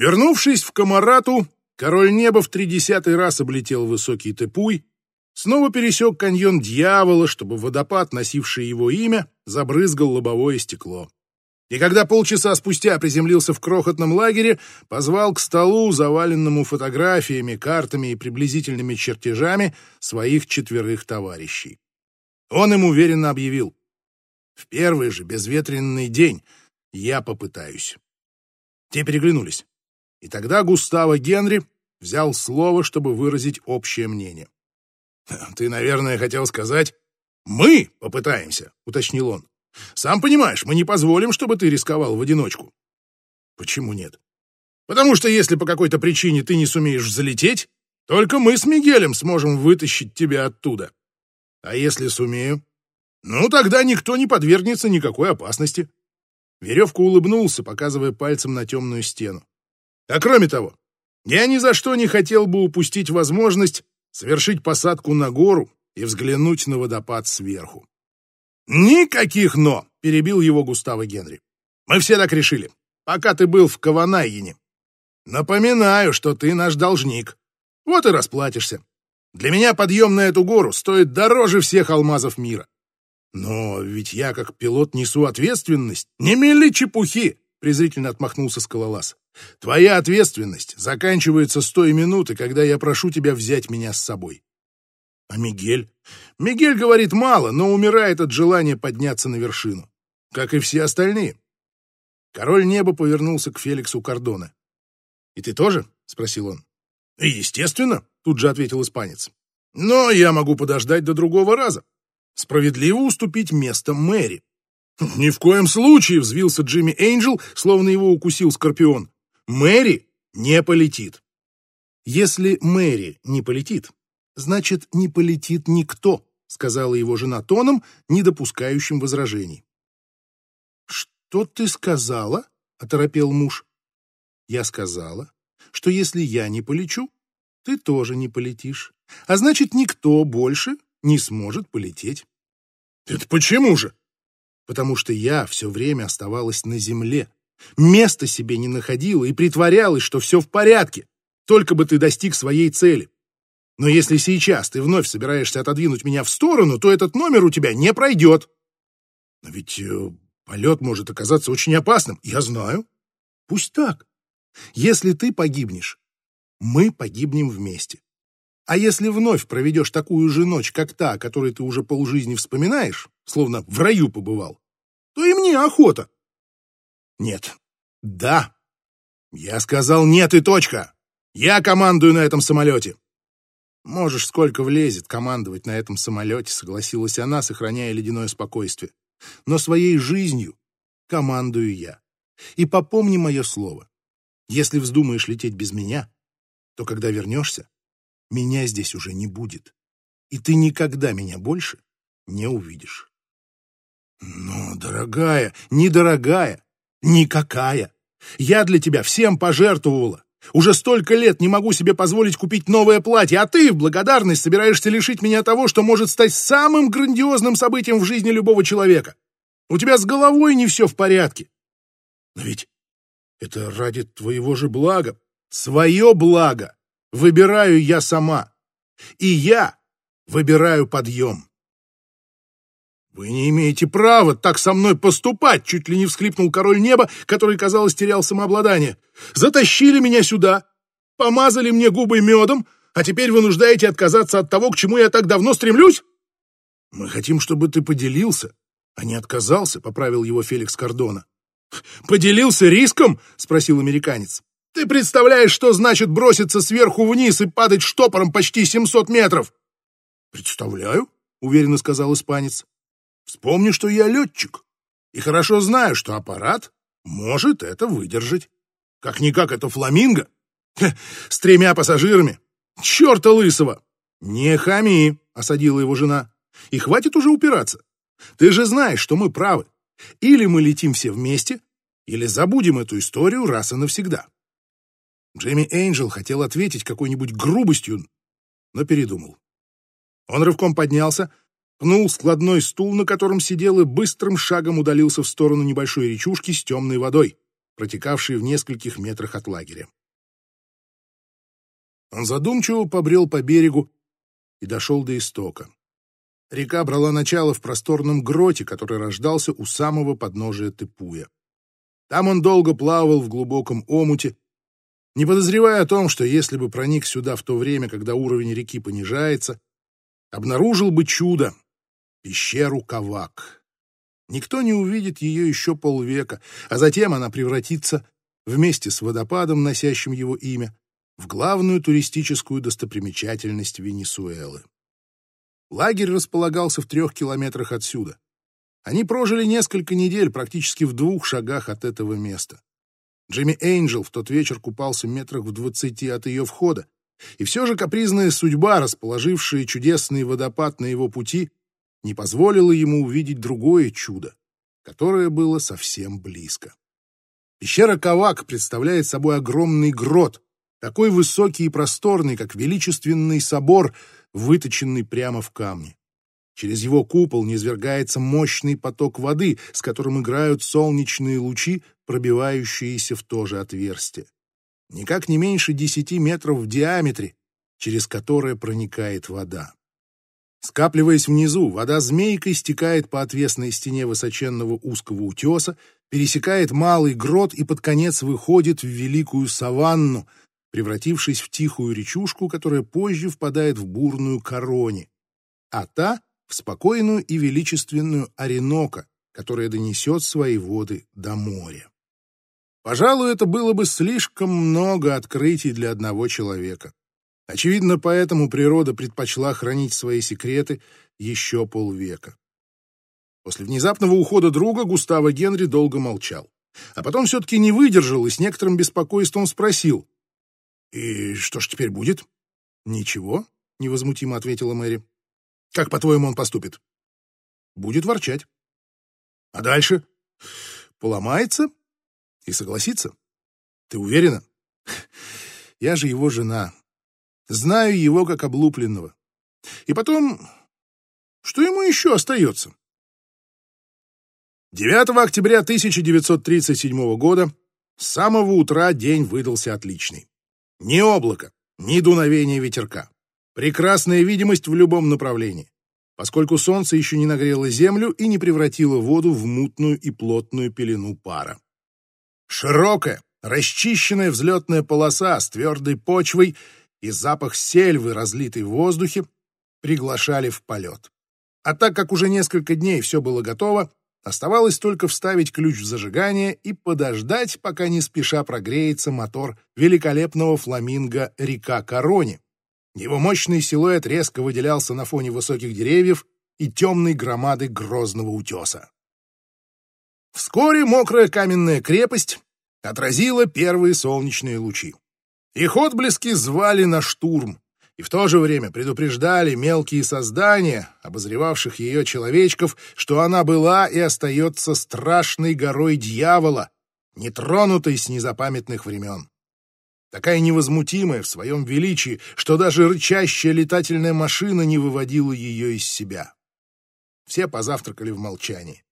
Вернувшись в Камарату, король неба в тридесятый раз облетел высокий Тепуй, снова пересек каньон Дьявола, чтобы водопад, носивший его имя, забрызгал лобовое стекло. И когда полчаса спустя приземлился в крохотном лагере, позвал к столу, заваленному фотографиями, картами и приблизительными чертежами своих четверых товарищей. Он им уверенно объявил. В первый же безветренный день я попытаюсь. Те переглянулись. И тогда Густаво Генри взял слово, чтобы выразить общее мнение. «Ты, наверное, хотел сказать, мы попытаемся», — уточнил он. «Сам понимаешь, мы не позволим, чтобы ты рисковал в одиночку». «Почему нет?» «Потому что если по какой-то причине ты не сумеешь залететь, только мы с Мигелем сможем вытащить тебя оттуда. А если сумею? Ну, тогда никто не подвергнется никакой опасности». Веревка улыбнулся, показывая пальцем на темную стену. А кроме того, я ни за что не хотел бы упустить возможность совершить посадку на гору и взглянуть на водопад сверху. «Никаких «но», — перебил его Густаво Генри. «Мы все так решили, пока ты был в Каванайине. Напоминаю, что ты наш должник. Вот и расплатишься. Для меня подъем на эту гору стоит дороже всех алмазов мира. Но ведь я, как пилот, несу ответственность. Не мели чепухи!» — презрительно отмахнулся скалолаз. Твоя ответственность заканчивается с той минуты, когда я прошу тебя взять меня с собой. А Мигель? Мигель говорит мало, но умирает от желания подняться на вершину, как и все остальные. Король неба повернулся к Феликсу Кордона. «И ты тоже?» — спросил он. «Естественно», — тут же ответил испанец. «Но я могу подождать до другого раза. Справедливо уступить место Мэри». «Ни в коем случае!» — взвился Джимми Эйнджел, словно его укусил скорпион. Мэри не полетит. Если Мэри не полетит, значит, не полетит никто, сказала его жена тоном, не допускающим возражений. Что ты сказала? оторопел муж. Я сказала, что если я не полечу, ты тоже не полетишь. А значит, никто больше не сможет полететь. Это почему же? Потому что я все время оставалась на земле, Места себе не находила и притворялась, что все в порядке, только бы ты достиг своей цели. Но если сейчас ты вновь собираешься отодвинуть меня в сторону, то этот номер у тебя не пройдет. Но ведь э, полет может оказаться очень опасным. Я знаю. Пусть так. Если ты погибнешь, мы погибнем вместе. А если вновь проведешь такую же ночь, как та, о которой ты уже полжизни вспоминаешь, словно в раю побывал, то и мне охота. Нет. Да. Я сказал нет и точка. Я командую на этом самолете. Можешь сколько влезет командовать на этом самолете, согласилась она, сохраняя ледяное спокойствие. Но своей жизнью командую я. И попомни мое слово. Если вздумаешь лететь без меня, то когда вернешься, меня здесь уже не будет. И ты никогда меня больше не увидишь. Но, дорогая, недорогая, Никакая. Я для тебя всем пожертвовала. Уже столько лет не могу себе позволить купить новое платье, а ты в благодарность собираешься лишить меня того, что может стать самым грандиозным событием в жизни любого человека. У тебя с головой не все в порядке. Но ведь это ради твоего же блага. Свое благо выбираю я сама. И я выбираю подъем. «Вы не имеете права так со мной поступать!» Чуть ли не всхлипнул король неба, который, казалось, терял самообладание. «Затащили меня сюда, помазали мне губы медом, а теперь вынуждаете отказаться от того, к чему я так давно стремлюсь?» «Мы хотим, чтобы ты поделился, а не отказался», — поправил его Феликс Кордона. «Поделился риском?» — спросил американец. «Ты представляешь, что значит броситься сверху вниз и падать штопором почти 700 метров?» «Представляю», — уверенно сказал испанец. Вспомни, что я летчик, и хорошо знаю, что аппарат может это выдержать. Как-никак это фламинго. С тремя пассажирами. Черта лысого! Не хами, осадила его жена. И хватит уже упираться. Ты же знаешь, что мы правы. Или мы летим все вместе, или забудем эту историю раз и навсегда. Джейми Эйнджел хотел ответить какой-нибудь грубостью, но передумал. Он рывком поднялся, пнул складной стул, на котором сидел, и быстрым шагом удалился в сторону небольшой речушки с темной водой, протекавшей в нескольких метрах от лагеря. Он задумчиво побрел по берегу и дошел до истока. Река брала начало в просторном гроте, который рождался у самого подножия Тыпуя. Там он долго плавал в глубоком омуте, не подозревая о том, что если бы проник сюда в то время, когда уровень реки понижается, обнаружил бы чудо — пещеру Кавак. Никто не увидит ее еще полвека, а затем она превратится вместе с водопадом, носящим его имя, в главную туристическую достопримечательность Венесуэлы. Лагерь располагался в трех километрах отсюда. Они прожили несколько недель практически в двух шагах от этого места. Джимми Эйнджел в тот вечер купался метрах в двадцати от ее входа, и все же капризная судьба, расположившая чудесный водопад на его пути, не позволила ему увидеть другое чудо, которое было совсем близко. Пещера Кавак представляет собой огромный грот, такой высокий и просторный, как величественный собор, выточенный прямо в камне. Через его купол низвергается мощный поток воды, с которым играют солнечные лучи, пробивающиеся в то же отверстие. Никак не меньше десяти метров в диаметре, через которое проникает вода. Скапливаясь внизу, вода змейкой стекает по отвесной стене высоченного узкого утеса, пересекает малый грот и под конец выходит в великую саванну, превратившись в тихую речушку, которая позже впадает в бурную короне, а та — в спокойную и величественную Оренока, которая донесет свои воды до моря. Пожалуй, это было бы слишком много открытий для одного человека. Очевидно, поэтому природа предпочла хранить свои секреты еще полвека. После внезапного ухода друга Густава Генри долго молчал. А потом все-таки не выдержал и с некоторым беспокойством спросил. «И что ж теперь будет?» «Ничего», — невозмутимо ответила Мэри. «Как, по-твоему, он поступит?» «Будет ворчать». «А дальше?» «Поломается и согласится. Ты уверена? Я же его жена. Знаю его как облупленного. И потом, что ему еще остается? 9 октября 1937 года с самого утра день выдался отличный. Ни облака, ни дуновения ветерка. Прекрасная видимость в любом направлении, поскольку солнце еще не нагрело землю и не превратило воду в мутную и плотную пелену пара. Широкая, расчищенная взлетная полоса с твердой почвой и запах сельвы, разлитый в воздухе, приглашали в полет. А так как уже несколько дней все было готово, оставалось только вставить ключ в зажигание и подождать, пока не спеша прогреется мотор великолепного фламинго «Река Корони». Его мощный силуэт резко выделялся на фоне высоких деревьев и темной громады грозного утеса. Вскоре мокрая каменная крепость отразила первые солнечные лучи. Их отблески звали на штурм, и в то же время предупреждали мелкие создания, обозревавших ее человечков, что она была и остается страшной горой дьявола, нетронутой с незапамятных времен. Такая невозмутимая в своем величии, что даже рычащая летательная машина не выводила ее из себя. Все позавтракали в молчании.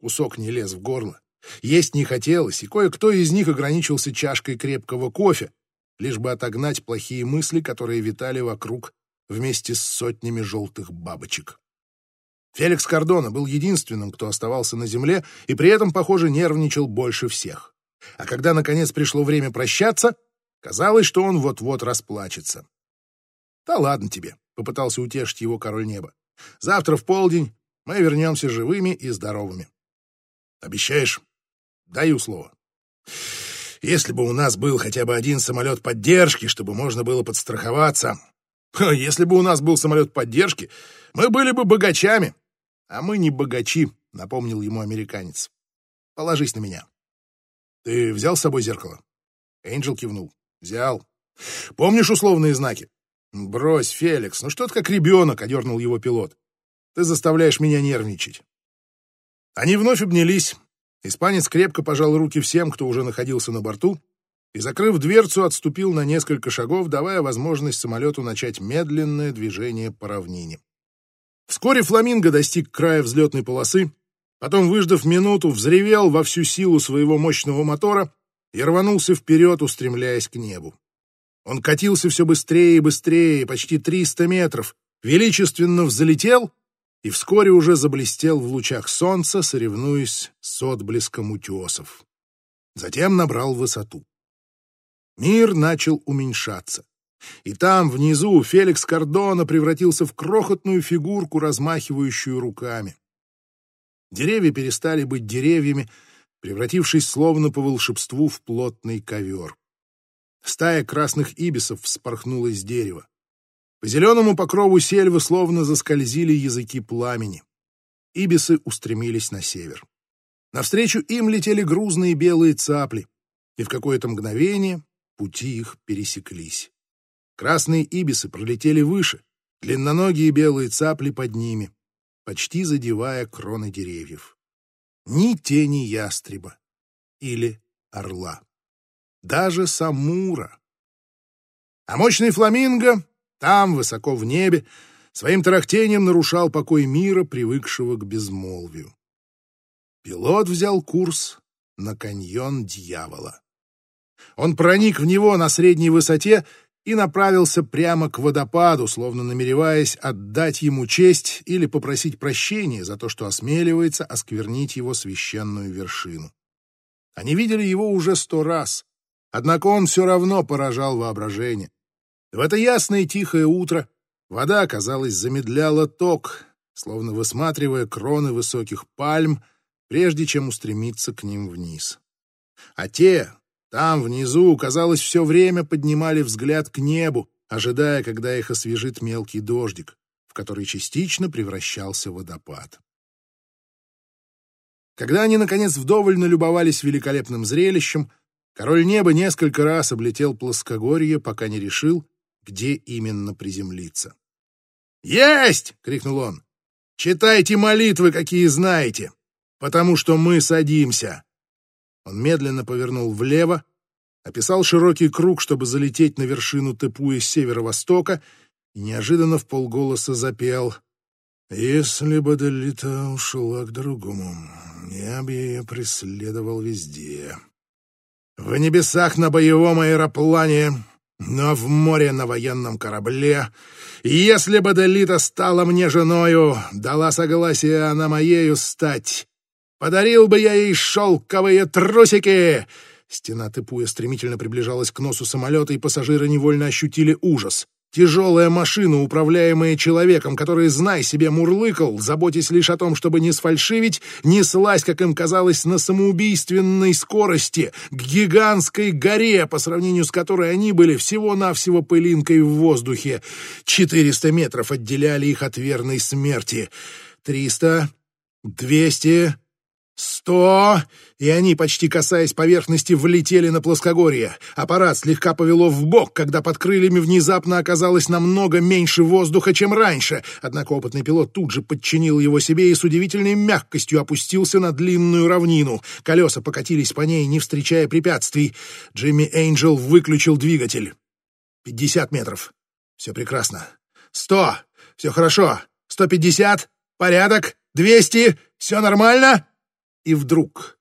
Кусок не лез в горло. Есть не хотелось, и кое-кто из них ограничился чашкой крепкого кофе, лишь бы отогнать плохие мысли, которые витали вокруг вместе с сотнями желтых бабочек. Феликс Кордона был единственным, кто оставался на земле, и при этом, похоже, нервничал больше всех. А когда, наконец, пришло время прощаться, казалось, что он вот-вот расплачется. «Да ладно тебе», — попытался утешить его король неба. «Завтра в полдень мы вернемся живыми и здоровыми». Обещаешь? Даю слово. Если бы у нас был хотя бы один самолет поддержки, чтобы можно было подстраховаться. Если бы у нас был самолет поддержки, мы были бы богачами. А мы не богачи, напомнил ему американец. Положись на меня. Ты взял с собой зеркало? Энджел кивнул. Взял. Помнишь условные знаки? Брось, Феликс, ну что ты как ребенок, одернул его пилот. Ты заставляешь меня нервничать. Они вновь обнялись. Испанец крепко пожал руки всем, кто уже находился на борту, и, закрыв дверцу, отступил на несколько шагов, давая возможность самолету начать медленное движение по равнине. Вскоре «Фламинго» достиг края взлетной полосы, потом, выждав минуту, взревел во всю силу своего мощного мотора и рванулся вперед, устремляясь к небу. Он катился все быстрее и быстрее, почти 300 метров, величественно взлетел и вскоре уже заблестел в лучах солнца, соревнуясь с отблеском утесов. Затем набрал высоту. Мир начал уменьшаться. И там, внизу, Феликс Кордона превратился в крохотную фигурку, размахивающую руками. Деревья перестали быть деревьями, превратившись словно по волшебству в плотный ковер. Стая красных ибисов вспорхнула из дерева. По зеленому покрову сельвы словно заскользили языки пламени. Ибисы устремились на север. Навстречу им летели грузные белые цапли, и в какое-то мгновение пути их пересеклись. Красные ибисы пролетели выше, длинноногие белые цапли под ними, почти задевая кроны деревьев. Ни тени ястреба или орла. Даже самура. А мощный фламинго там, высоко в небе, своим тарахтением нарушал покой мира, привыкшего к безмолвию. Пилот взял курс на каньон дьявола. Он проник в него на средней высоте и направился прямо к водопаду, словно намереваясь отдать ему честь или попросить прощения за то, что осмеливается осквернить его священную вершину. Они видели его уже сто раз, однако он все равно поражал воображение. В это ясное тихое утро вода, казалось, замедляла ток, словно высматривая кроны высоких пальм, прежде чем устремиться к ним вниз. А те, там, внизу, казалось, все время поднимали взгляд к небу, ожидая, когда их освежит мелкий дождик, в который частично превращался водопад. Когда они, наконец, вдоволь налюбовались великолепным зрелищем, король неба несколько раз облетел плоскогорье, пока не решил, где именно приземлиться. «Есть!» — крикнул он. «Читайте молитвы, какие знаете, потому что мы садимся!» Он медленно повернул влево, описал широкий круг, чтобы залететь на вершину Тепуя с северо-востока, и неожиданно в полголоса запел «Если бы Делита ушла к другому, я бы ее преследовал везде». В небесах на боевом аэроплане, но в море на военном корабле. Если бы Делита стала мне женою, дала согласие она моею стать, Подарил бы я ей шелковые трусики!» Стена Тыпуя стремительно приближалась к носу самолета, и пассажиры невольно ощутили ужас. Тяжелая машина, управляемая человеком, который, знай себе, мурлыкал, заботясь лишь о том, чтобы не сфальшивить, неслась, как им казалось, на самоубийственной скорости к гигантской горе, по сравнению с которой они были всего-навсего пылинкой в воздухе. Четыреста метров отделяли их от верной смерти. Триста, двести... «Сто!» И они, почти касаясь поверхности, влетели на плоскогорье. Аппарат слегка повело в бок, когда под крыльями внезапно оказалось намного меньше воздуха, чем раньше. Однако опытный пилот тут же подчинил его себе и с удивительной мягкостью опустился на длинную равнину. Колеса покатились по ней, не встречая препятствий. Джимми Эйнджел выключил двигатель. «Пятьдесят метров. Все прекрасно. Сто. Все хорошо. Сто пятьдесят. Порядок. Двести. Все нормально?» И вдруг,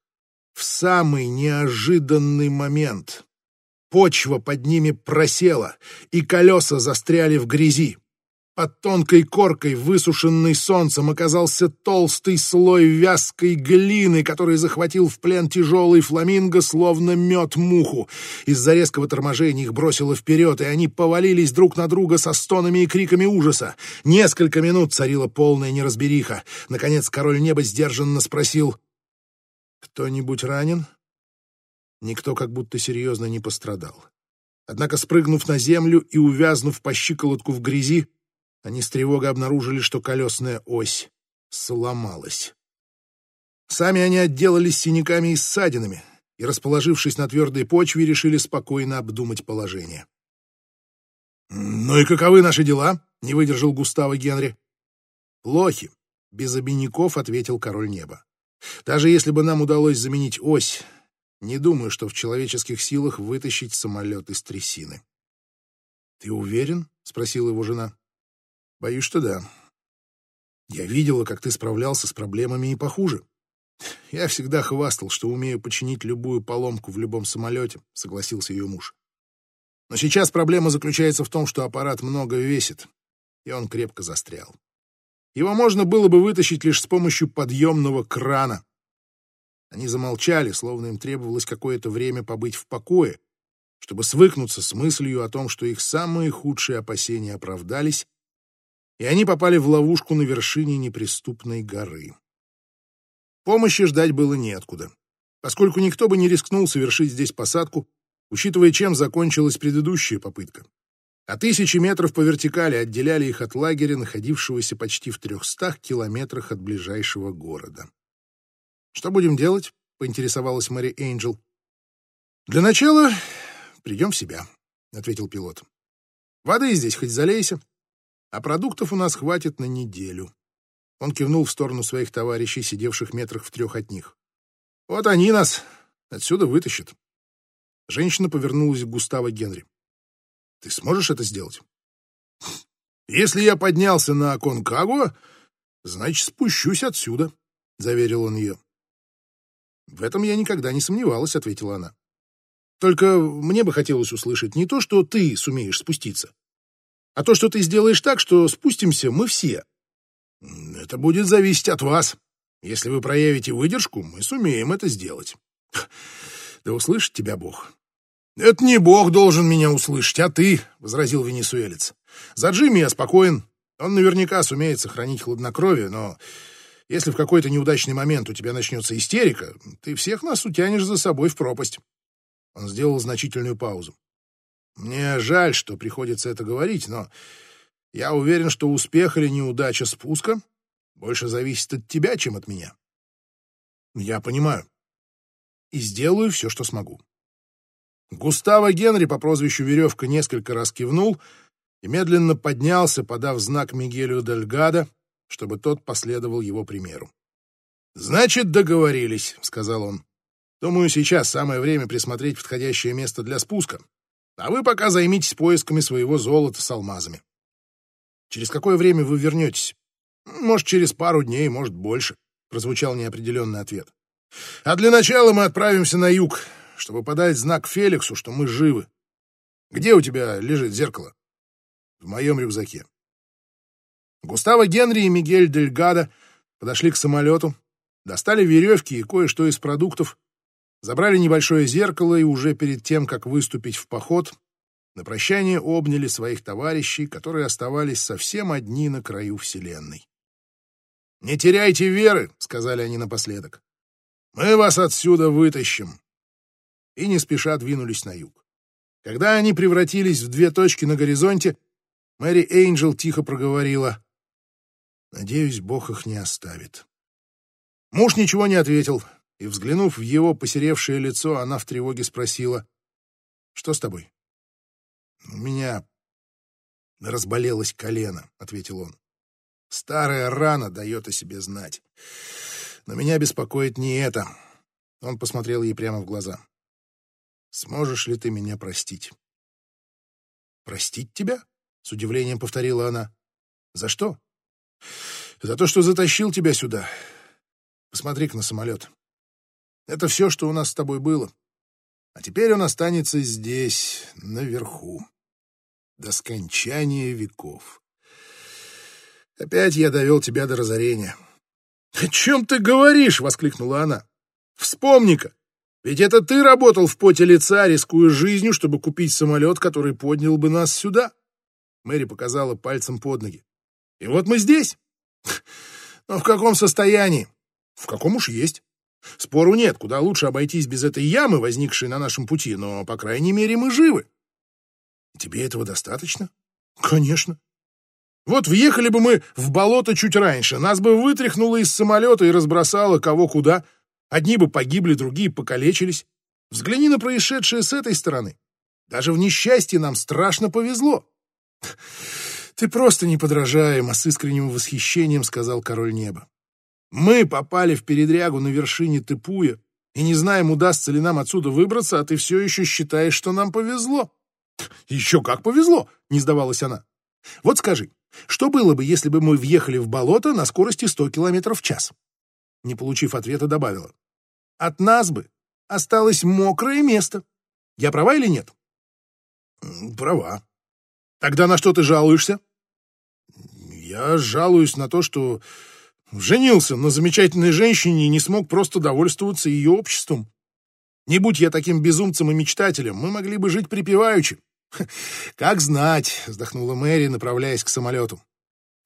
в самый неожиданный момент, почва под ними просела, и колеса застряли в грязи. Под тонкой коркой, высушенной солнцем, оказался толстый слой вязкой глины, который захватил в плен тяжелый фламинго, словно мед муху. Из-за резкого торможения их бросило вперед, и они повалились друг на друга со стонами и криками ужаса. Несколько минут царила полная неразбериха. Наконец король неба сдержанно спросил кто-нибудь ранен? Никто как будто серьезно не пострадал. Однако, спрыгнув на землю и увязнув по щиколотку в грязи, они с тревогой обнаружили, что колесная ось сломалась. Сами они отделались синяками и ссадинами, и, расположившись на твердой почве, решили спокойно обдумать положение. «Ну и каковы наши дела?» — не выдержал Густаво Генри. «Плохи», — без обиняков ответил король неба. Даже если бы нам удалось заменить ось, не думаю, что в человеческих силах вытащить самолет из трясины. «Ты уверен?» — спросила его жена. «Боюсь, что да. Я видела, как ты справлялся с проблемами и похуже. Я всегда хвастал, что умею починить любую поломку в любом самолете, согласился ее муж. Но сейчас проблема заключается в том, что аппарат много весит, и он крепко застрял. Его можно было бы вытащить лишь с помощью подъемного крана. Они замолчали, словно им требовалось какое-то время побыть в покое, чтобы свыкнуться с мыслью о том, что их самые худшие опасения оправдались, и они попали в ловушку на вершине неприступной горы. Помощи ждать было неоткуда, поскольку никто бы не рискнул совершить здесь посадку, учитывая, чем закончилась предыдущая попытка. А тысячи метров по вертикали отделяли их от лагеря, находившегося почти в трехстах километрах от ближайшего города. «Что будем делать?» — поинтересовалась Мэри Эйнджел. «Для начала придем в себя», — ответил пилот. «Воды здесь хоть залейся, а продуктов у нас хватит на неделю. Он кивнул в сторону своих товарищей, сидевших метрах в трех от них. «Вот они нас отсюда вытащат». Женщина повернулась к Густаво Генри. «Ты сможешь это сделать?» «Если я поднялся на Конкагуа, значит, спущусь отсюда», — заверил он ее. «В этом я никогда не сомневалась», — ответила она. «Только мне бы хотелось услышать не то, что ты сумеешь спуститься, а то, что ты сделаешь так, что спустимся мы все». Это будет зависеть от вас. Если вы проявите выдержку, мы сумеем это сделать. Да услышит тебя Бог. Это не Бог должен меня услышать, а ты, — возразил венесуэлец. За Джимми я спокоен. Он наверняка сумеет сохранить хладнокровие, но если в какой-то неудачный момент у тебя начнется истерика, ты всех нас утянешь за собой в пропасть. Он сделал значительную паузу. Мне жаль, что приходится это говорить, но я уверен, что успех или неудача спуска больше зависит от тебя, чем от меня. Я понимаю. И сделаю все, что смогу. Густаво Генри по прозвищу Веревка несколько раз кивнул и медленно поднялся, подав знак Мигелю Дельгадо, чтобы тот последовал его примеру. «Значит, договорились», — сказал он. «Думаю, сейчас самое время присмотреть подходящее место для спуска, а вы пока займитесь поисками своего золота с алмазами. Через какое время вы вернетесь? Может, через пару дней, может, больше, прозвучал неопределенный ответ. А для начала мы отправимся на юг, чтобы подать знак Феликсу, что мы живы. Где у тебя лежит зеркало? В моем рюкзаке. Густаво Генри и Мигель Дельгадо подошли к самолету, достали веревки и кое-что из продуктов, забрали небольшое зеркало и уже перед тем, как выступить в поход, на прощание обняли своих товарищей, которые оставались совсем одни на краю Вселенной. «Не теряйте веры», — сказали они напоследок. «Мы вас отсюда вытащим». И не спеша двинулись на юг. Когда они превратились в две точки на горизонте, Мэри Эйнджел тихо проговорила. «Надеюсь, Бог их не оставит». Муж ничего не ответил, и, взглянув в его посеревшее лицо, она в тревоге спросила, «Что с тобой?» «У меня разболелось колено», — ответил он. «Старая рана дает о себе знать. Но меня беспокоит не это». Он посмотрел ей прямо в глаза. «Сможешь ли ты меня простить?» «Простить тебя?» — с удивлением повторила она. «За что?» «За то, что затащил тебя сюда. Посмотри-ка на самолет. Это все, что у нас с тобой было. А теперь он останется здесь, наверху, до скончания веков. Опять я довел тебя до разорения. — О чем ты говоришь? — воскликнула она. — Вспомни-ка, ведь это ты работал в поте лица, рискуя жизнью, чтобы купить самолет, который поднял бы нас сюда. Мэри показала пальцем под ноги. И вот мы здесь. Но в каком состоянии? В каком уж есть. Спору нет, куда лучше обойтись без этой ямы, возникшей на нашем пути, но, по крайней мере, мы живы. Тебе этого достаточно? Конечно. Вот въехали бы мы в болото чуть раньше, нас бы вытряхнуло из самолета и разбросало кого куда. Одни бы погибли, другие покалечились. Взгляни на происшедшее с этой стороны. Даже в несчастье нам страшно повезло. Ты просто неподражаема, с искренним восхищением сказал король неба. Мы попали в передрягу на вершине Тыпуя и не знаем, удастся ли нам отсюда выбраться, а ты все еще считаешь, что нам повезло. Еще как повезло, не сдавалась она. Вот скажи, что было бы, если бы мы въехали в болото на скорости 100 км в час? Не получив ответа, добавила. От нас бы осталось мокрое место. Я права или нет? Права. Тогда на что ты жалуешься? Я жалуюсь на то, что женился на замечательной женщине и не смог просто довольствоваться ее обществом. Не будь я таким безумцем и мечтателем, мы могли бы жить припеваючи. Как знать, вздохнула Мэри, направляясь к самолету.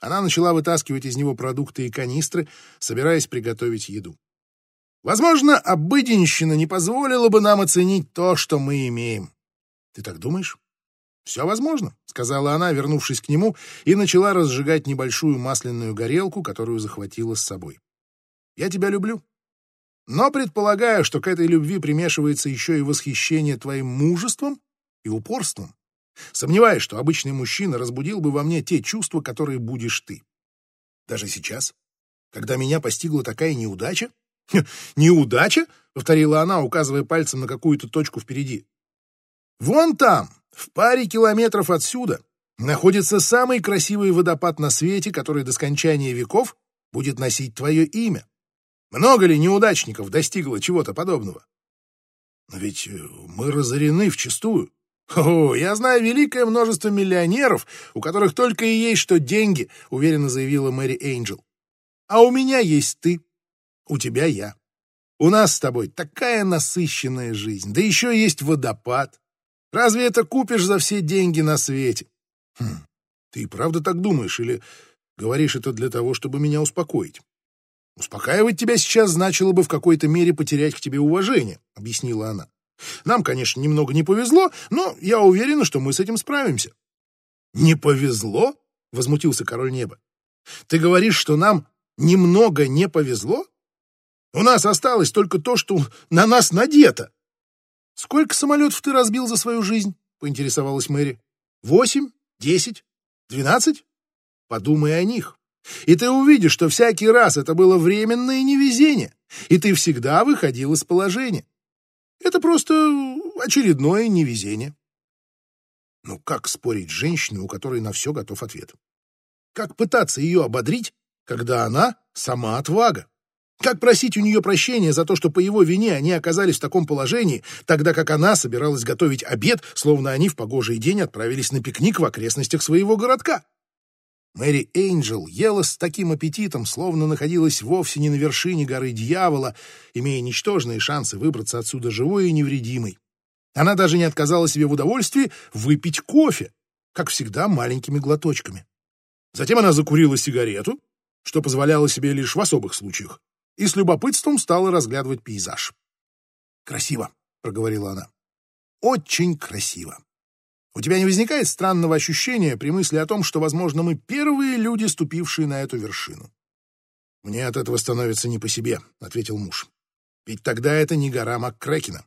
Она начала вытаскивать из него продукты и канистры, собираясь приготовить еду. Возможно, обыденщина не позволила бы нам оценить то, что мы имеем. Ты так думаешь? Все возможно, сказала она, вернувшись к нему, и начала разжигать небольшую масляную горелку, которую захватила с собой. Я тебя люблю. Но предполагаю, что к этой любви примешивается еще и восхищение твоим мужеством и упорством. Сомневаюсь, что обычный мужчина разбудил бы во мне те чувства, которые будешь ты. Даже сейчас, когда меня постигла такая неудача... «Неудача?» — повторила она, указывая пальцем на какую-то точку впереди. «Вон там, в паре километров отсюда, находится самый красивый водопад на свете, который до скончания веков будет носить твое имя. Много ли неудачников достигло чего-то подобного? Но ведь э, мы разорены вчистую. «О, я знаю великое множество миллионеров, у которых только и есть что деньги», — уверенно заявила Мэри Эйнджел. «А у меня есть ты, у тебя я. У нас с тобой такая насыщенная жизнь, да еще есть водопад. Разве это купишь за все деньги на свете?» хм, «Ты правда так думаешь или говоришь это для того, чтобы меня успокоить?» «Успокаивать тебя сейчас значило бы в какой-то мере потерять к тебе уважение», — объяснила она. Нам, конечно, немного не повезло, но я уверена, что мы с этим справимся. Не повезло? возмутился король неба. Ты говоришь, что нам немного не повезло? У нас осталось только то, что на нас надето. Сколько самолетов ты разбил за свою жизнь? поинтересовалась Мэри. Восемь? Десять? Двенадцать? Подумай о них. И ты увидишь, что всякий раз это было временное невезение, и ты всегда выходил из положения. Это просто очередное невезение. Ну как спорить с женщиной, у которой на все готов ответ? Как пытаться ее ободрить, когда она сама отвага? Как просить у нее прощения за то, что по его вине они оказались в таком положении, тогда как она собиралась готовить обед, словно они в погожий день отправились на пикник в окрестностях своего городка? Мэри Эйнджел ела с таким аппетитом, словно находилась вовсе не на вершине горы дьявола, имея ничтожные шансы выбраться отсюда живой и невредимой. Она даже не отказала себе в удовольствии выпить кофе, как всегда маленькими глоточками. Затем она закурила сигарету, что позволяло себе лишь в особых случаях, и с любопытством стала разглядывать пейзаж. «Красиво», — проговорила она. «Очень красиво». У тебя не возникает странного ощущения при мысли о том, что, возможно, мы первые люди, ступившие на эту вершину? Мне от этого становится не по себе, ответил муж. Ведь тогда это не гора Маккрекена.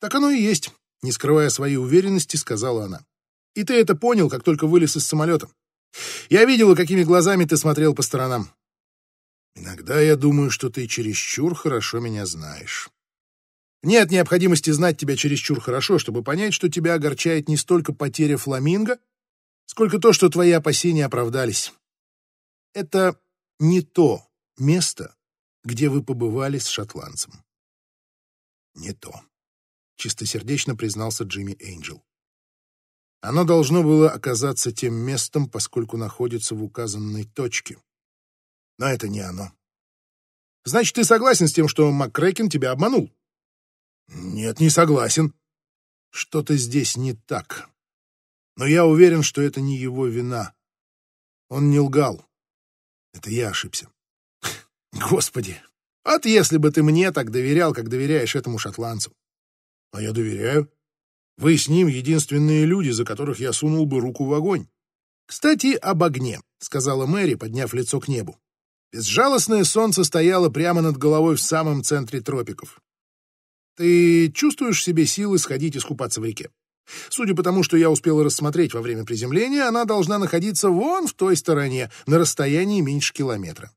Так оно и есть, не скрывая своей уверенности, сказала она. И ты это понял, как только вылез из самолета. Я видела, какими глазами ты смотрел по сторонам. Иногда я думаю, что ты чересчур хорошо меня знаешь. Нет необходимости знать тебя чересчур хорошо, чтобы понять, что тебя огорчает не столько потеря фламинго, сколько то, что твои опасения оправдались. Это не то место, где вы побывали с шотландцем. Не то, чистосердечно признался Джимми Эйнджел. Оно должно было оказаться тем местом, поскольку находится в указанной точке. Но это не оно. Значит, ты согласен с тем, что МакКрэкен тебя обманул? Нет, не согласен. Что-то здесь не так. Но я уверен, что это не его вина. Он не лгал. Это я ошибся. Господи, вот если бы ты мне так доверял, как доверяешь этому шотландцу. А я доверяю. Вы с ним единственные люди, за которых я сунул бы руку в огонь. Кстати, об огне, сказала Мэри, подняв лицо к небу. Безжалостное солнце стояло прямо над головой в самом центре тропиков. Ты чувствуешь в себе силы сходить искупаться в реке? Судя по тому, что я успел рассмотреть во время приземления, она должна находиться вон в той стороне, на расстоянии меньше километра.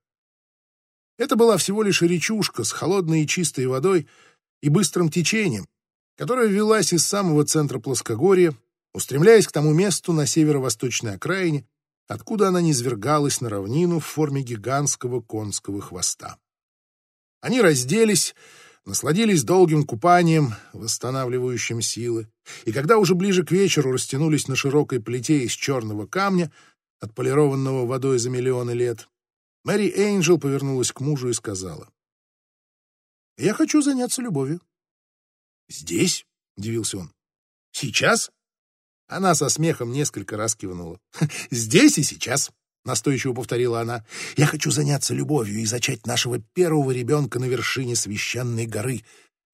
Это была всего лишь речушка с холодной и чистой водой и быстрым течением, которая велась из самого центра плоскогорья, устремляясь к тому месту на северо-восточной окраине, откуда она низвергалась на равнину в форме гигантского конского хвоста. Они разделись, насладились долгим купанием, восстанавливающим силы, и когда уже ближе к вечеру растянулись на широкой плите из черного камня, отполированного водой за миллионы лет, Мэри Эйнджел повернулась к мужу и сказала, «Я хочу заняться любовью». «Здесь?» — удивился он. «Сейчас?» Она со смехом несколько раз кивнула. «Здесь и сейчас», — настойчиво повторила она. «Я хочу заняться любовью и зачать нашего первого ребенка на вершине священной горы,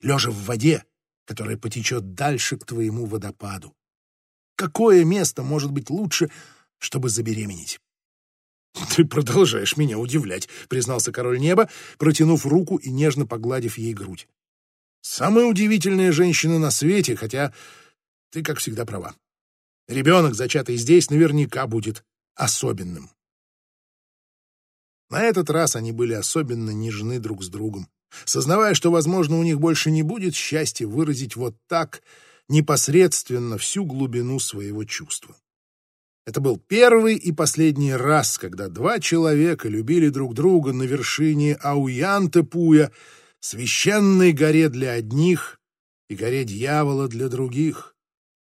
лежа в воде, которая потечет дальше к твоему водопаду. Какое место может быть лучше, чтобы забеременеть?» «Ты продолжаешь меня удивлять», — признался король неба, протянув руку и нежно погладив ей грудь. «Самая удивительная женщина на свете, хотя ты, как всегда, права. Ребенок, зачатый здесь, наверняка будет особенным». На этот раз они были особенно нежны друг с другом, сознавая, что, возможно, у них больше не будет счастья выразить вот так непосредственно всю глубину своего чувства. Это был первый и последний раз, когда два человека любили друг друга на вершине Ауянте-Пуя, священной горе для одних и горе дьявола для других,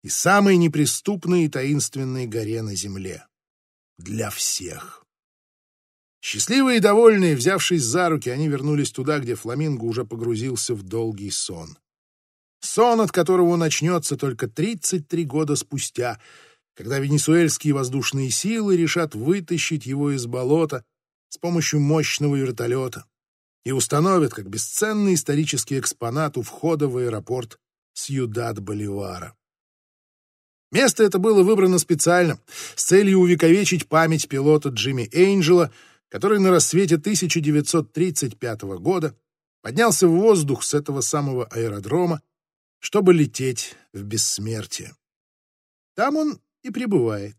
и самой неприступной и таинственной горе на земле для всех. Счастливые и довольные, взявшись за руки, они вернулись туда, где Фламинго уже погрузился в долгий сон. Сон, от которого начнется только 33 года спустя — когда венесуэльские воздушные силы решат вытащить его из болота с помощью мощного вертолета и установят как бесценный исторический экспонат у входа в аэропорт Сьюдад-Боливара. Место это было выбрано специально с целью увековечить память пилота Джимми Эйнджела, который на рассвете 1935 года поднялся в воздух с этого самого аэродрома, чтобы лететь в бессмертие. Там он и прибывает.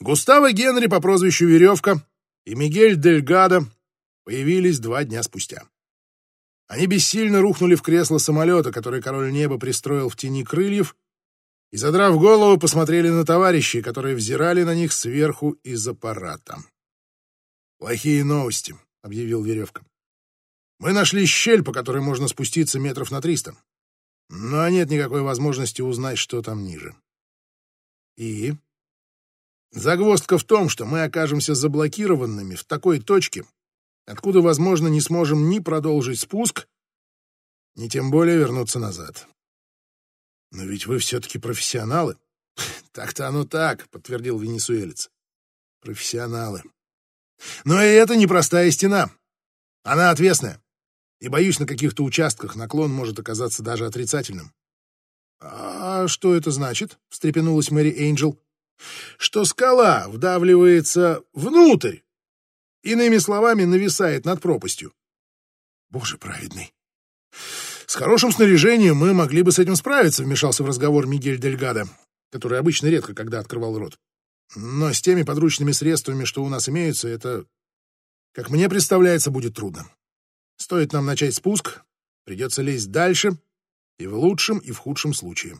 Густаво Генри по прозвищу Веревка и Мигель Дельгадо появились два дня спустя. Они бессильно рухнули в кресло самолета, который король неба пристроил в тени крыльев, и, задрав голову, посмотрели на товарищей, которые взирали на них сверху из аппарата. «Плохие новости», — объявил Веревка. «Мы нашли щель, по которой можно спуститься метров на триста но нет никакой возможности узнать, что там ниже. И загвоздка в том, что мы окажемся заблокированными в такой точке, откуда, возможно, не сможем ни продолжить спуск, ни тем более вернуться назад. Но ведь вы все-таки профессионалы. Так-то оно так, подтвердил венесуэлец. Профессионалы. Но и это непростая стена. Она отвесная и боюсь, на каких-то участках наклон может оказаться даже отрицательным. «А что это значит?» — встрепенулась Мэри Эйнджел. «Что скала вдавливается внутрь, иными словами, нависает над пропастью». «Боже праведный!» «С хорошим снаряжением мы могли бы с этим справиться», — вмешался в разговор Мигель Дельгадо, который обычно редко когда открывал рот. «Но с теми подручными средствами, что у нас имеются, это, как мне представляется, будет трудно. Стоит нам начать спуск, придется лезть дальше, и в лучшем, и в худшем случае.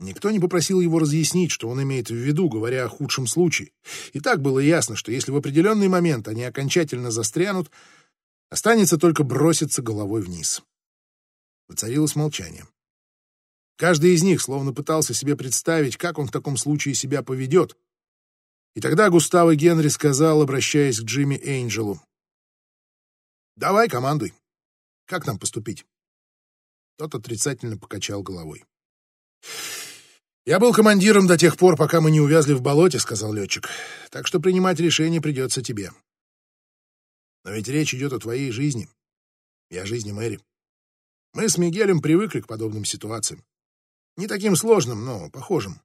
Никто не попросил его разъяснить, что он имеет в виду, говоря о худшем случае. И так было ясно, что если в определенный момент они окончательно застрянут, останется только броситься головой вниз. Воцарилось молчание. Каждый из них словно пытался себе представить, как он в таком случае себя поведет. И тогда Густаво Генри сказал, обращаясь к Джимми Эйнджелу, Давай, командуй. Как нам поступить? Тот отрицательно покачал головой. «Я был командиром до тех пор, пока мы не увязли в болоте», — сказал летчик. «Так что принимать решение придется тебе. Но ведь речь идет о твоей жизни и о жизни Мэри. Мы с Мигелем привыкли к подобным ситуациям. Не таким сложным, но похожим».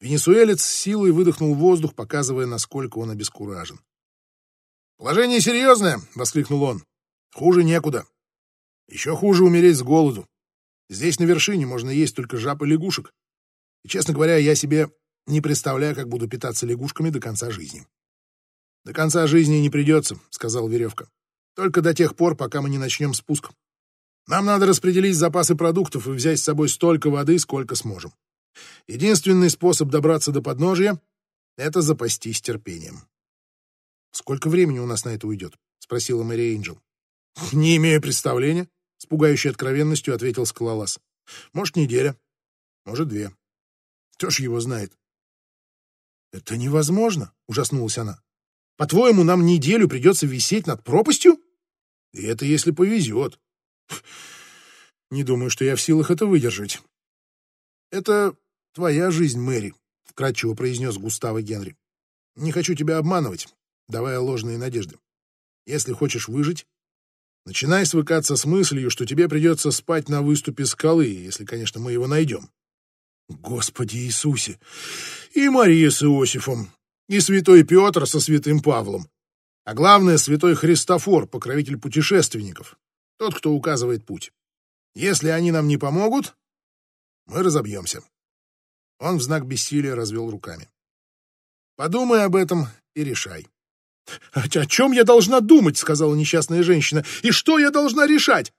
Венесуэлец силой выдохнул воздух, показывая, насколько он обескуражен. «Положение серьезное!» — воскликнул он. «Хуже некуда. Еще хуже умереть с голоду. Здесь на вершине можно есть только жаб и лягушек. И, честно говоря, я себе не представляю, как буду питаться лягушками до конца жизни». «До конца жизни не придется», — сказал Веревка. «Только до тех пор, пока мы не начнем спуск. Нам надо распределить запасы продуктов и взять с собой столько воды, сколько сможем. Единственный способ добраться до подножия — это запастись терпением». «Сколько времени у нас на это уйдет?» — спросила Мэри Энджел. «Не имею представления», — с пугающей откровенностью ответил Скалолаз. «Может, неделя, может, две. Кто ж его знает?» «Это невозможно», — ужаснулась она. «По-твоему, нам неделю придется висеть над пропастью?» «И это если повезет». «Не думаю, что я в силах это выдержать». «Это твоя жизнь, Мэри», — вкратчиво произнес Густаво Генри. «Не хочу тебя обманывать, давая ложные надежды. Если хочешь выжить, начинай свыкаться с мыслью, что тебе придется спать на выступе скалы, если, конечно, мы его найдем. Господи Иисусе! И Мария с Иосифом, и святой Петр со святым Павлом. А главное, святой Христофор, покровитель путешественников, тот, кто указывает путь. Если они нам не помогут, мы разобьемся. Он в знак бессилия развел руками. Подумай об этом и решай. «О чем я должна думать?» — сказала несчастная женщина. «И что я должна решать?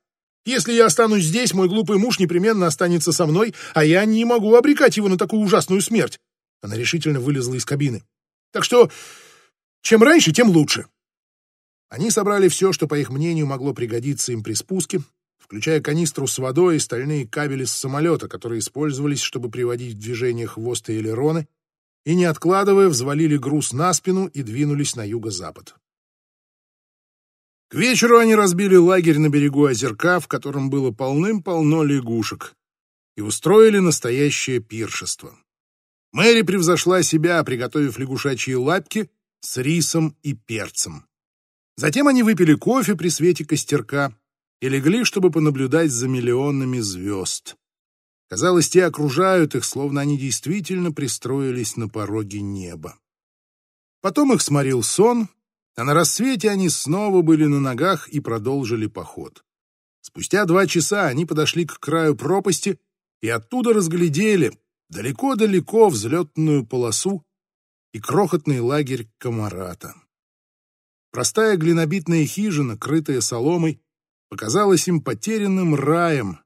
Если я останусь здесь, мой глупый муж непременно останется со мной, а я не могу обрекать его на такую ужасную смерть». Она решительно вылезла из кабины. «Так что, чем раньше, тем лучше». Они собрали все, что, по их мнению, могло пригодиться им при спуске, включая канистру с водой и стальные кабели с самолета, которые использовались, чтобы приводить в движение хвосты и элероны, и, не откладывая, взвалили груз на спину и двинулись на юго-запад. К вечеру они разбили лагерь на берегу озерка, в котором было полным-полно лягушек, и устроили настоящее пиршество. Мэри превзошла себя, приготовив лягушачьи лапки с рисом и перцем. Затем они выпили кофе при свете костерка и легли, чтобы понаблюдать за миллионами звезд. Казалось, те окружают их, словно они действительно пристроились на пороге неба. Потом их сморил сон, а на рассвете они снова были на ногах и продолжили поход. Спустя два часа они подошли к краю пропасти и оттуда разглядели далеко-далеко взлетную полосу и крохотный лагерь комарата. Простая глинобитная хижина, крытая соломой, показалась им потерянным раем,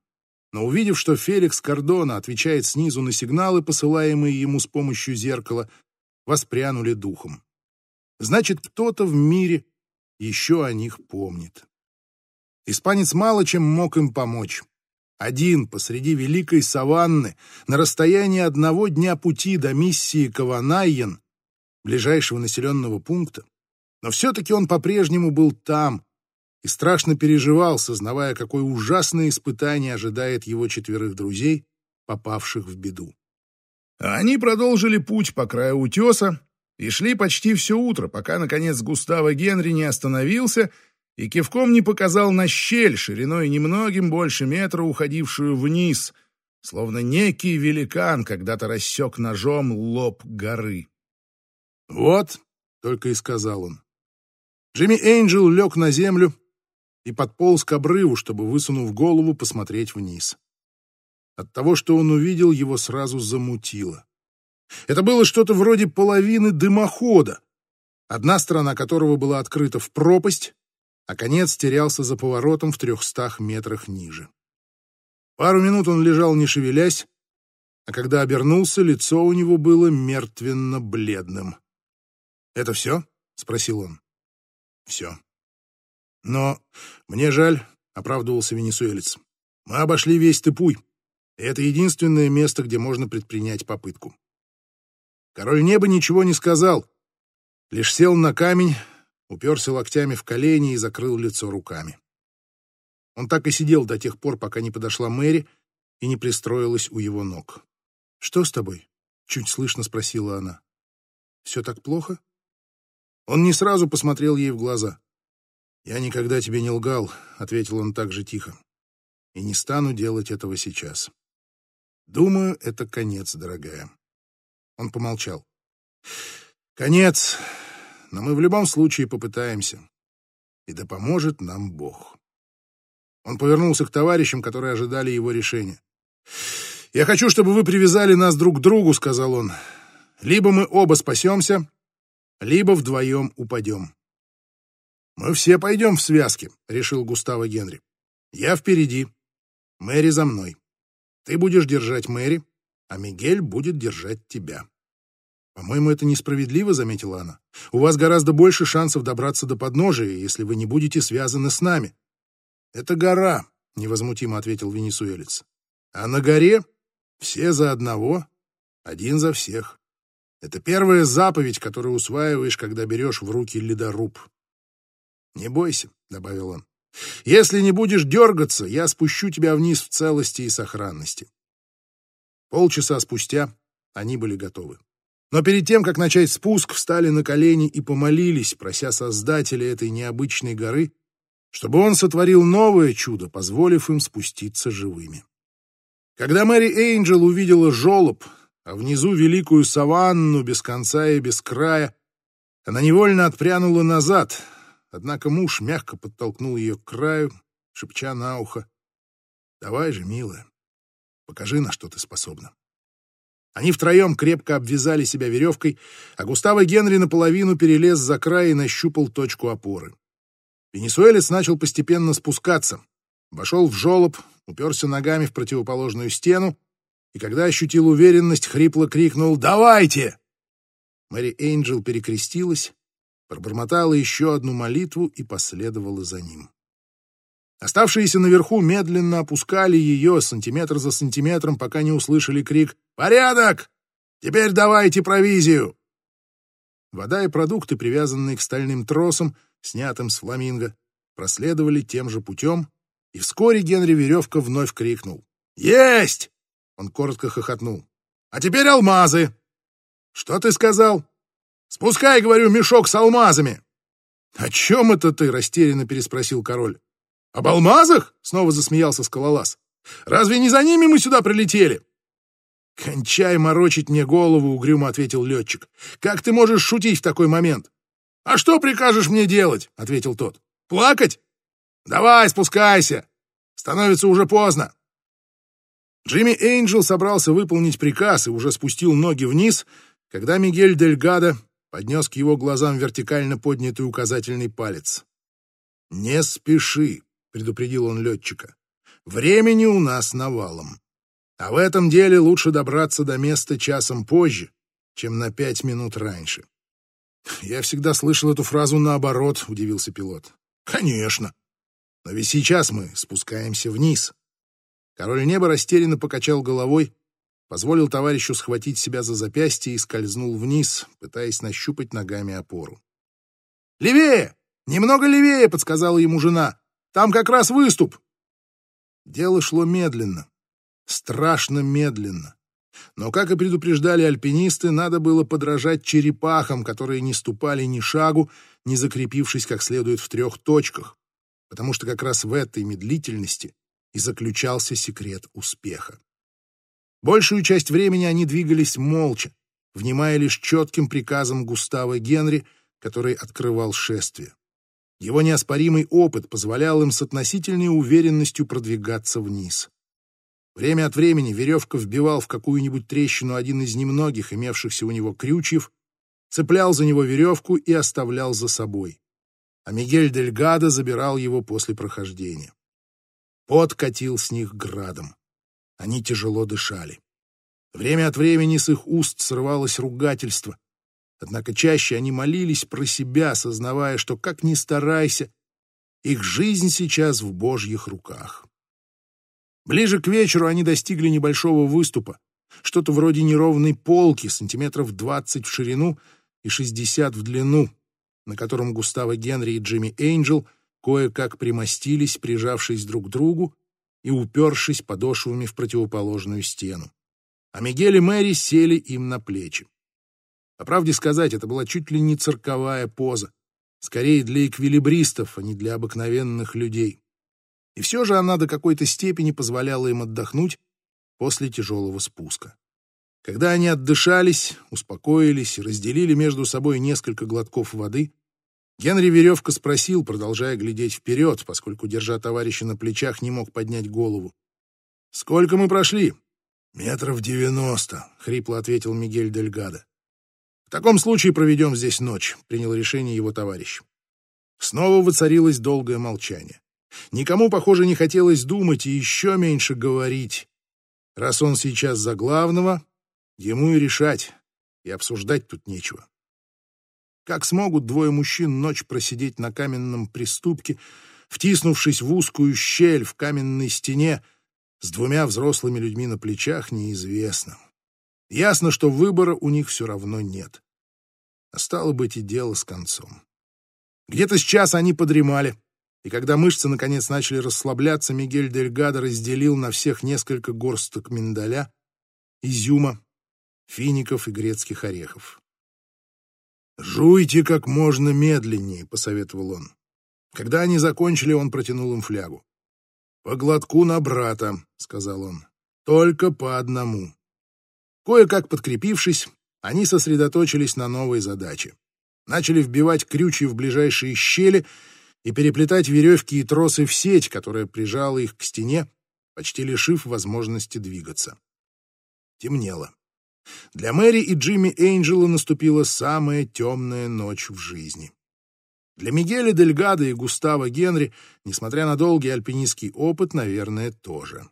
но увидев, что Феликс Кордона отвечает снизу на сигналы, посылаемые ему с помощью зеркала, воспрянули духом. Значит, кто-то в мире еще о них помнит. Испанец мало чем мог им помочь. Один посреди великой саванны, на расстоянии одного дня пути до миссии Каванайен, ближайшего населенного пункта, но все-таки он по-прежнему был там, и страшно переживал, сознавая, какое ужасное испытание ожидает его четверых друзей, попавших в беду. Они продолжили путь по краю утеса и шли почти все утро, пока, наконец, Густаво Генри не остановился и кивком не показал на щель шириной немногим больше метра, уходившую вниз, словно некий великан когда-то рассек ножом лоб горы. «Вот», — только и сказал он. Джимми Эйнджел лег на землю, и подполз к обрыву, чтобы, высунув голову, посмотреть вниз. От того, что он увидел, его сразу замутило. Это было что-то вроде половины дымохода, одна сторона которого была открыта в пропасть, а конец терялся за поворотом в трехстах метрах ниже. Пару минут он лежал, не шевелясь, а когда обернулся, лицо у него было мертвенно-бледным. «Это все?» — спросил он. «Все». Но мне жаль, — оправдывался венесуэлец. Мы обошли весь Тыпуй, и это единственное место, где можно предпринять попытку. Король неба ничего не сказал, лишь сел на камень, уперся локтями в колени и закрыл лицо руками. Он так и сидел до тех пор, пока не подошла Мэри и не пристроилась у его ног. «Что с тобой?» — чуть слышно спросила она. «Все так плохо?» Он не сразу посмотрел ей в глаза. «Я никогда тебе не лгал», — ответил он так же тихо. «И не стану делать этого сейчас. Думаю, это конец, дорогая». Он помолчал. «Конец, но мы в любом случае попытаемся. И да поможет нам Бог». Он повернулся к товарищам, которые ожидали его решения. «Я хочу, чтобы вы привязали нас друг к другу», — сказал он. «Либо мы оба спасемся, либо вдвоем упадем». «Мы все пойдем в связке», — решил Густаво Генри. «Я впереди. Мэри за мной. Ты будешь держать Мэри, а Мигель будет держать тебя». «По-моему, это несправедливо», — заметила она. «У вас гораздо больше шансов добраться до подножия, если вы не будете связаны с нами». «Это гора», — невозмутимо ответил венесуэлец. «А на горе все за одного, один за всех. Это первая заповедь, которую усваиваешь, когда берешь в руки ледоруб. «Не бойся», — добавил он. «Если не будешь дергаться, я спущу тебя вниз в целости и сохранности». Полчаса спустя они были готовы. Но перед тем, как начать спуск, встали на колени и помолились, прося Создателя этой необычной горы, чтобы он сотворил новое чудо, позволив им спуститься живыми. Когда Мэри Эйнджел увидела жолоб, а внизу великую саванну без конца и без края, она невольно отпрянула назад, однако муж мягко подтолкнул ее к краю, шепча на ухо, «Давай же, милая, покажи, на что ты способна». Они втроем крепко обвязали себя веревкой, а Густаво Генри наполовину перелез за край и нащупал точку опоры. Венесуэлец начал постепенно спускаться, вошел в жолоб, уперся ногами в противоположную стену и когда ощутил уверенность, хрипло крикнул «Давайте!». Мэри Эйнджел перекрестилась, пробормотала еще одну молитву и последовала за ним. Оставшиеся наверху медленно опускали ее сантиметр за сантиметром, пока не услышали крик «Порядок! Теперь давайте провизию!». Вода и продукты, привязанные к стальным тросам, снятым с фламинго, проследовали тем же путем, и вскоре Генри Веревка вновь крикнул «Есть!». Он коротко хохотнул. «А теперь алмазы!» «Что ты сказал?» «Спускай, говорю, мешок с алмазами!» «О чем это ты?» — растерянно переспросил король. «Об алмазах?» — снова засмеялся скалолаз. «Разве не за ними мы сюда прилетели?» «Кончай морочить мне голову», — угрюмо ответил летчик. «Как ты можешь шутить в такой момент?» «А что прикажешь мне делать?» — ответил тот. «Плакать? Давай, спускайся! Становится уже поздно!» Джимми Эйнджел собрался выполнить приказ и уже спустил ноги вниз, когда Мигель Дельгадо поднес к его глазам вертикально поднятый указательный палец. «Не спеши», — предупредил он летчика. «Времени у нас навалом. А в этом деле лучше добраться до места часом позже, чем на пять минут раньше». «Я всегда слышал эту фразу наоборот», — удивился пилот. «Конечно. Но ведь сейчас мы спускаемся вниз». Король неба растерянно покачал головой, позволил товарищу схватить себя за запястье и скользнул вниз, пытаясь нащупать ногами опору. «Левее! Немного левее!» — подсказала ему жена. «Там как раз выступ!» Дело шло медленно, страшно медленно. Но, как и предупреждали альпинисты, надо было подражать черепахам, которые не ступали ни шагу, не закрепившись как следует в трех точках, потому что как раз в этой медлительности и заключался секрет успеха. Большую часть времени они двигались молча, внимая лишь четким приказам Густава Генри, который открывал шествие. Его неоспоримый опыт позволял им с относительной уверенностью продвигаться вниз. Время от времени веревка вбивал в какую-нибудь трещину один из немногих имевшихся у него крючьев, цеплял за него веревку и оставлял за собой. А Мигель Дель Гадо забирал его после прохождения. Пот катил с них градом. Они тяжело дышали. Время от времени с их уст срывалось ругательство. Однако чаще они молились про себя, сознавая, что, как ни старайся, их жизнь сейчас в божьих руках. Ближе к вечеру они достигли небольшого выступа, что-то вроде неровной полки, сантиметров двадцать в ширину и шестьдесят в длину, на котором Густаво Генри и Джимми Эйнджел кое-как примостились, прижавшись друг к другу и упершись подошвами в противоположную стену. А Мигель и Мэри сели им на плечи. По правде сказать, это была чуть ли не цирковая поза, скорее для эквилибристов, а не для обыкновенных людей. И все же она до какой-то степени позволяла им отдохнуть после тяжелого спуска. Когда они отдышались, успокоились и разделили между собой несколько глотков воды, Генри Веревка спросил, продолжая глядеть вперед, поскольку, держа товарища на плечах, не мог поднять голову. «Сколько мы прошли?» «Метров девяносто», — хрипло ответил Мигель Дельгадо. «В таком случае проведем здесь ночь», — принял решение его товарищ. Снова воцарилось долгое молчание. Никому, похоже, не хотелось думать и еще меньше говорить. Раз он сейчас за главного, ему и решать, и обсуждать тут нечего. Как смогут двое мужчин ночь просидеть на каменном приступке, втиснувшись в узкую щель в каменной стене, с двумя взрослыми людьми на плечах, неизвестно. Ясно, что выбора у них все равно нет. А стало быть, и дело с концом. Где-то с час они подремали, и когда мышцы наконец начали расслабляться, Мигель Дельгадо разделил на всех несколько горсток миндаля, изюма, фиников и грецких орехов. «Жуйте как можно медленнее», — посоветовал он. Когда они закончили, он протянул им флягу. «По глотку на брата», — сказал он. «Только по одному». Кое-как подкрепившись, они сосредоточились на новой задаче. Начали вбивать крючья в ближайшие щели и переплетать веревки и тросы в сеть, которая прижала их к стене, почти лишив возможности двигаться. Темнело. Для Мэри и Джимми Эйнджела наступила самая темная ночь в жизни. Для Мигеля Дельгада и Густава Генри, несмотря на долгий альпинистский опыт, наверное, тоже.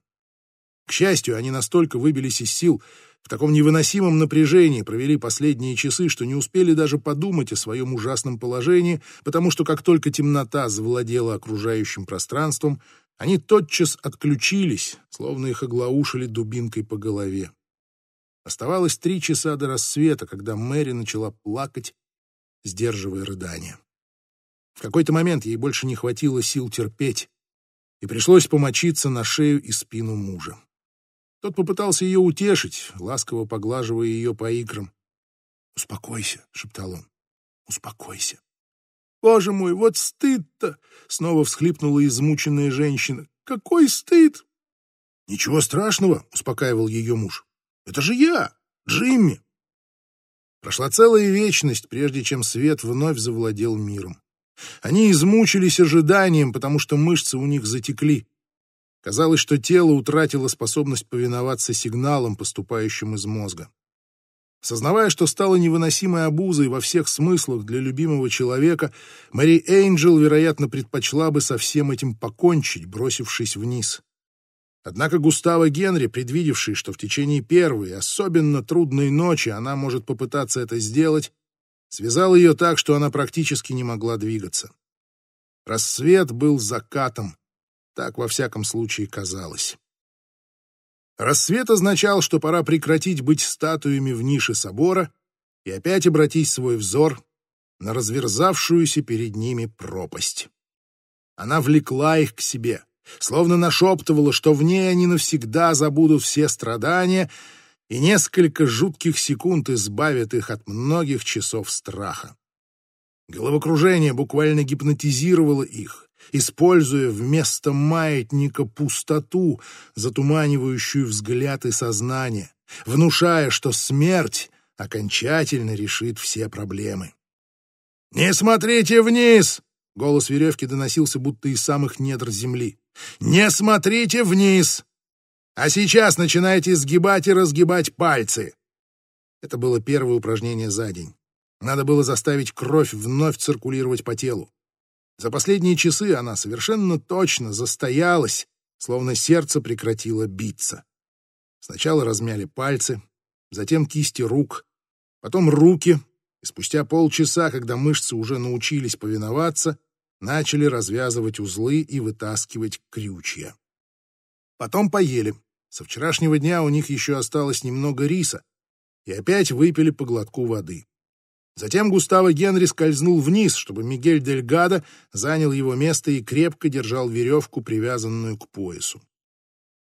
К счастью, они настолько выбились из сил, в таком невыносимом напряжении провели последние часы, что не успели даже подумать о своем ужасном положении, потому что как только темнота завладела окружающим пространством, они тотчас отключились, словно их оглаушили дубинкой по голове. Оставалось три часа до рассвета, когда Мэри начала плакать, сдерживая рыдания. В какой-то момент ей больше не хватило сил терпеть, и пришлось помочиться на шею и спину мужа. Тот попытался ее утешить, ласково поглаживая ее по икрам. «Успокойся», — шептал он, — «успокойся». «Боже мой, вот стыд-то!» — снова всхлипнула измученная женщина. «Какой стыд!» «Ничего страшного», — успокаивал ее муж. Это же я, Джимми. Прошла целая вечность, прежде чем свет вновь завладел миром. Они измучились ожиданием, потому что мышцы у них затекли. Казалось, что тело утратило способность повиноваться сигналам, поступающим из мозга. Сознавая, что стало невыносимой обузой во всех смыслах для любимого человека, Мэри Эйнджел, вероятно, предпочла бы со всем этим покончить, бросившись вниз. Однако Густава Генри, предвидевший, что в течение первой, особенно трудной ночи она может попытаться это сделать, связал ее так, что она практически не могла двигаться. Рассвет был закатом, так во всяком случае казалось. Рассвет означал, что пора прекратить быть статуями в нише собора и опять обратить свой взор на разверзавшуюся перед ними пропасть. Она влекла их к себе — словно нашептывала, что в ней они навсегда забудут все страдания и несколько жутких секунд избавят их от многих часов страха. Головокружение буквально гипнотизировало их, используя вместо маятника пустоту, затуманивающую взгляд и сознание, внушая, что смерть окончательно решит все проблемы. «Не смотрите вниз!» — голос веревки доносился будто из самых недр земли. Не смотрите вниз! А сейчас начинайте сгибать и разгибать пальцы. Это было первое упражнение за день. Надо было заставить кровь вновь циркулировать по телу. За последние часы она совершенно точно застоялась, словно сердце прекратило биться. Сначала размяли пальцы, затем кисти рук, потом руки, и спустя полчаса, когда мышцы уже научились повиноваться, начали развязывать узлы и вытаскивать крючья. Потом поели. Со вчерашнего дня у них еще осталось немного риса, и опять выпили по глотку воды. Затем Густаво Генри скользнул вниз, чтобы Мигель Дель Гадо занял его место и крепко держал веревку, привязанную к поясу.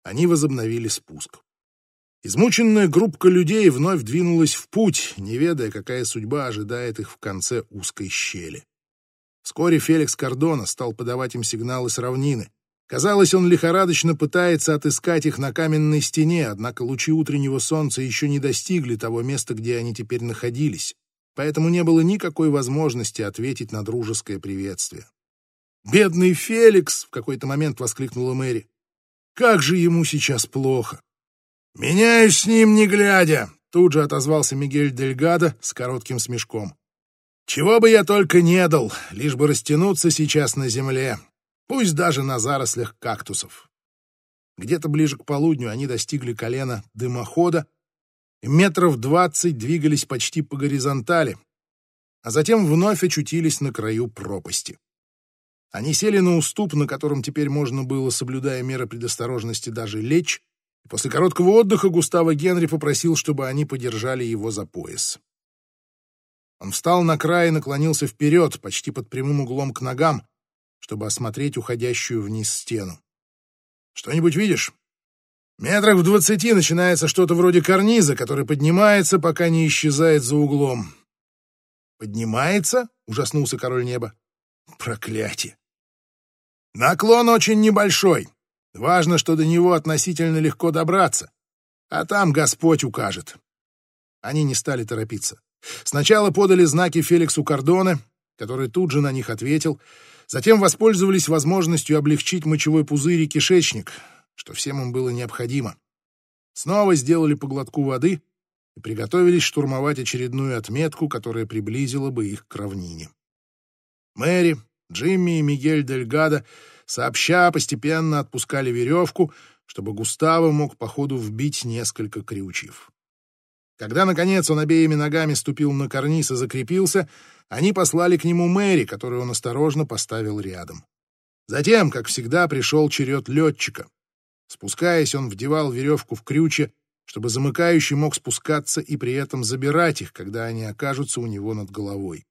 Они возобновили спуск. Измученная группка людей вновь двинулась в путь, не ведая, какая судьба ожидает их в конце узкой щели. Вскоре Феликс Кордона стал подавать им сигналы с равнины. Казалось, он лихорадочно пытается отыскать их на каменной стене, однако лучи утреннего солнца еще не достигли того места, где они теперь находились, поэтому не было никакой возможности ответить на дружеское приветствие. «Бедный Феликс!» — в какой-то момент воскликнула Мэри. «Как же ему сейчас плохо!» «Меняюсь с ним, не глядя!» — тут же отозвался Мигель Дельгадо с коротким смешком. Чего бы я только не дал, лишь бы растянуться сейчас на земле, пусть даже на зарослях кактусов. Где-то ближе к полудню они достигли колена дымохода и метров двадцать двигались почти по горизонтали, а затем вновь очутились на краю пропасти. Они сели на уступ, на котором теперь можно было, соблюдая меры предосторожности, даже лечь, и после короткого отдыха Густаво Генри попросил, чтобы они подержали его за пояс. Он встал на край и наклонился вперед, почти под прямым углом к ногам, чтобы осмотреть уходящую вниз стену. «Что-нибудь видишь?» Метрах в двадцати начинается что-то вроде карниза, который поднимается, пока не исчезает за углом. «Поднимается?» — ужаснулся король неба. «Проклятие!» «Наклон очень небольшой. Важно, что до него относительно легко добраться. А там Господь укажет». Они не стали торопиться. Сначала подали знаки Феликсу Кордоне, который тут же на них ответил, затем воспользовались возможностью облегчить мочевой пузырь и кишечник, что всем им было необходимо. Снова сделали по глотку воды и приготовились штурмовать очередную отметку, которая приблизила бы их к равнине. Мэри, Джимми и Мигель Дельгадо сообща постепенно отпускали веревку, чтобы Густаво мог по ходу вбить несколько крючьев. Когда, наконец, он обеими ногами ступил на карниз и закрепился, они послали к нему Мэри, которую он осторожно поставил рядом. Затем, как всегда, пришел черед летчика. Спускаясь, он вдевал веревку в крючья, чтобы замыкающий мог спускаться и при этом забирать их, когда они окажутся у него над головой.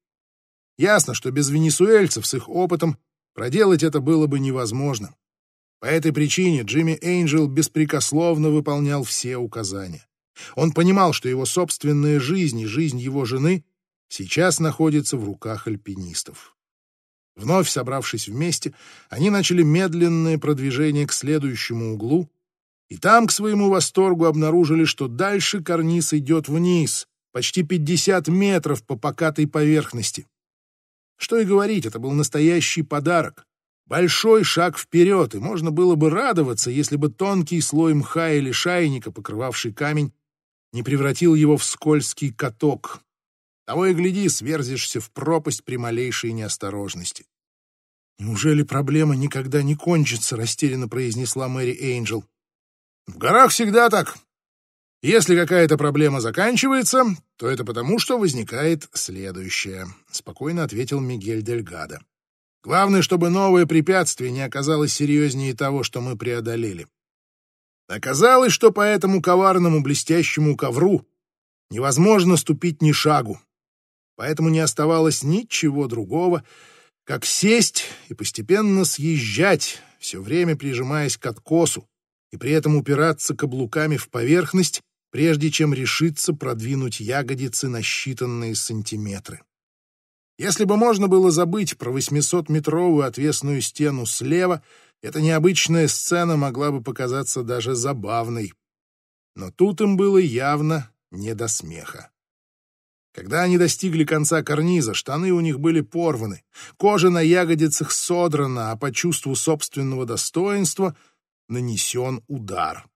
Ясно, что без венесуэльцев с их опытом проделать это было бы невозможно. По этой причине Джимми Эйнджел беспрекословно выполнял все указания. Он понимал, что его собственная жизнь и жизнь его жены сейчас находится в руках альпинистов. Вновь собравшись вместе, они начали медленное продвижение к следующему углу, и там, к своему восторгу, обнаружили, что дальше карниз идет вниз, почти 50 метров по покатой поверхности. Что и говорить, это был настоящий подарок. Большой шаг вперед, и можно было бы радоваться, если бы тонкий слой мха или шайника, покрывавший камень, не превратил его в скользкий каток, того и гляди, сверзишься в пропасть при малейшей неосторожности. «Неужели проблема никогда не кончится?» — растерянно произнесла Мэри Эйнджел. «В горах всегда так. Если какая-то проблема заканчивается, то это потому, что возникает следующее», — спокойно ответил Мигель Дельгадо. «Главное, чтобы новое препятствие не оказалось серьезнее того, что мы преодолели. Оказалось, что по этому коварному блестящему ковру невозможно ступить ни шагу поэтому не оставалось ничего другого, как сесть и постепенно съезжать, все время прижимаясь к откосу, и при этом упираться каблуками в поверхность, прежде чем решиться продвинуть ягодицы на считанные сантиметры. Если бы можно было забыть про 800-метровую отвесную стену слева, эта необычная сцена могла бы показаться даже забавной. Но тут им было явно не до смеха. Когда они достигли конца карниза, штаны у них были порваны, кожа на ягодицах содрана, а по чувству собственного достоинства нанесен удар.